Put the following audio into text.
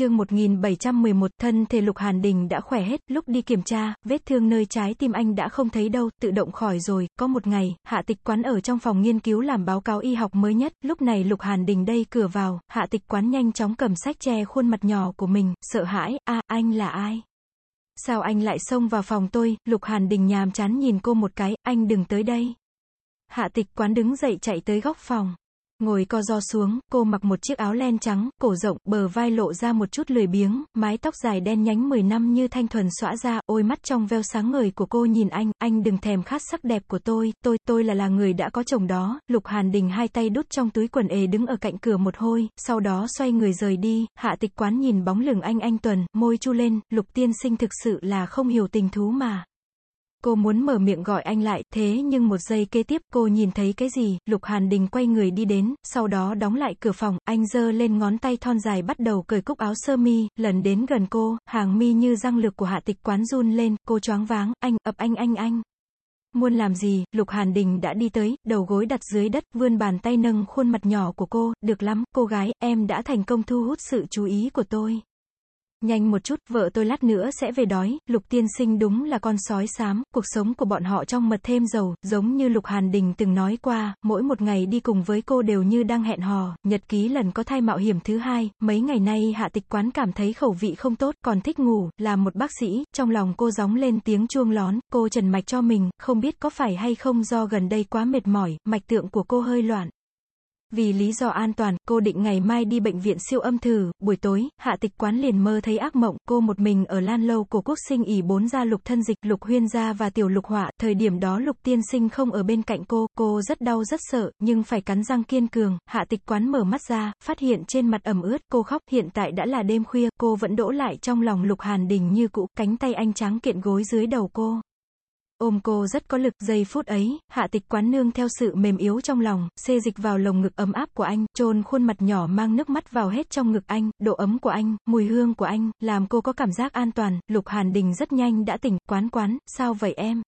chương 1711, thân thể Lục Hàn Đình đã khỏe hết, lúc đi kiểm tra, vết thương nơi trái tim anh đã không thấy đâu, tự động khỏi rồi, có một ngày, hạ tịch quán ở trong phòng nghiên cứu làm báo cáo y học mới nhất, lúc này Lục Hàn Đình đây cửa vào, hạ tịch quán nhanh chóng cầm sách che khuôn mặt nhỏ của mình, sợ hãi, a anh là ai? Sao anh lại xông vào phòng tôi, Lục Hàn Đình nhàm chán nhìn cô một cái, anh đừng tới đây. Hạ tịch quán đứng dậy chạy tới góc phòng. Ngồi co do xuống, cô mặc một chiếc áo len trắng, cổ rộng, bờ vai lộ ra một chút lười biếng, mái tóc dài đen nhánh 10 năm như thanh thuần xõa ra, ôi mắt trong veo sáng ngời của cô nhìn anh, anh đừng thèm khát sắc đẹp của tôi, tôi, tôi là là người đã có chồng đó, Lục Hàn Đình hai tay đút trong túi quần ề đứng ở cạnh cửa một hôi, sau đó xoay người rời đi, hạ tịch quán nhìn bóng lưng anh anh Tuần, môi chu lên, Lục tiên sinh thực sự là không hiểu tình thú mà. Cô muốn mở miệng gọi anh lại, thế nhưng một giây kế tiếp cô nhìn thấy cái gì, Lục Hàn Đình quay người đi đến, sau đó đóng lại cửa phòng, anh giơ lên ngón tay thon dài bắt đầu cởi cúc áo sơ mi, lần đến gần cô, hàng mi như răng lược của hạ tịch quán run lên, cô choáng váng, anh, ập anh anh anh. Muốn làm gì, Lục Hàn Đình đã đi tới, đầu gối đặt dưới đất, vươn bàn tay nâng khuôn mặt nhỏ của cô, được lắm, cô gái, em đã thành công thu hút sự chú ý của tôi. Nhanh một chút, vợ tôi lát nữa sẽ về đói, Lục tiên sinh đúng là con sói xám, cuộc sống của bọn họ trong mật thêm dầu, giống như Lục Hàn Đình từng nói qua, mỗi một ngày đi cùng với cô đều như đang hẹn hò, nhật ký lần có thai mạo hiểm thứ hai, mấy ngày nay hạ tịch quán cảm thấy khẩu vị không tốt, còn thích ngủ, là một bác sĩ, trong lòng cô gióng lên tiếng chuông lón, cô trần mạch cho mình, không biết có phải hay không do gần đây quá mệt mỏi, mạch tượng của cô hơi loạn. Vì lý do an toàn, cô định ngày mai đi bệnh viện siêu âm thử, buổi tối, hạ tịch quán liền mơ thấy ác mộng, cô một mình ở lan lâu của quốc sinh ỉ bốn gia lục thân dịch, lục huyên gia và tiểu lục họa, thời điểm đó lục tiên sinh không ở bên cạnh cô, cô rất đau rất sợ, nhưng phải cắn răng kiên cường, hạ tịch quán mở mắt ra, phát hiện trên mặt ẩm ướt, cô khóc, hiện tại đã là đêm khuya, cô vẫn đỗ lại trong lòng lục hàn đình như cũ, cánh tay anh trắng kiện gối dưới đầu cô. Ôm cô rất có lực, giây phút ấy, hạ tịch quán nương theo sự mềm yếu trong lòng, xê dịch vào lồng ngực ấm áp của anh, trôn khuôn mặt nhỏ mang nước mắt vào hết trong ngực anh, độ ấm của anh, mùi hương của anh, làm cô có cảm giác an toàn, lục hàn đình rất nhanh đã tỉnh, quán quán, sao vậy em?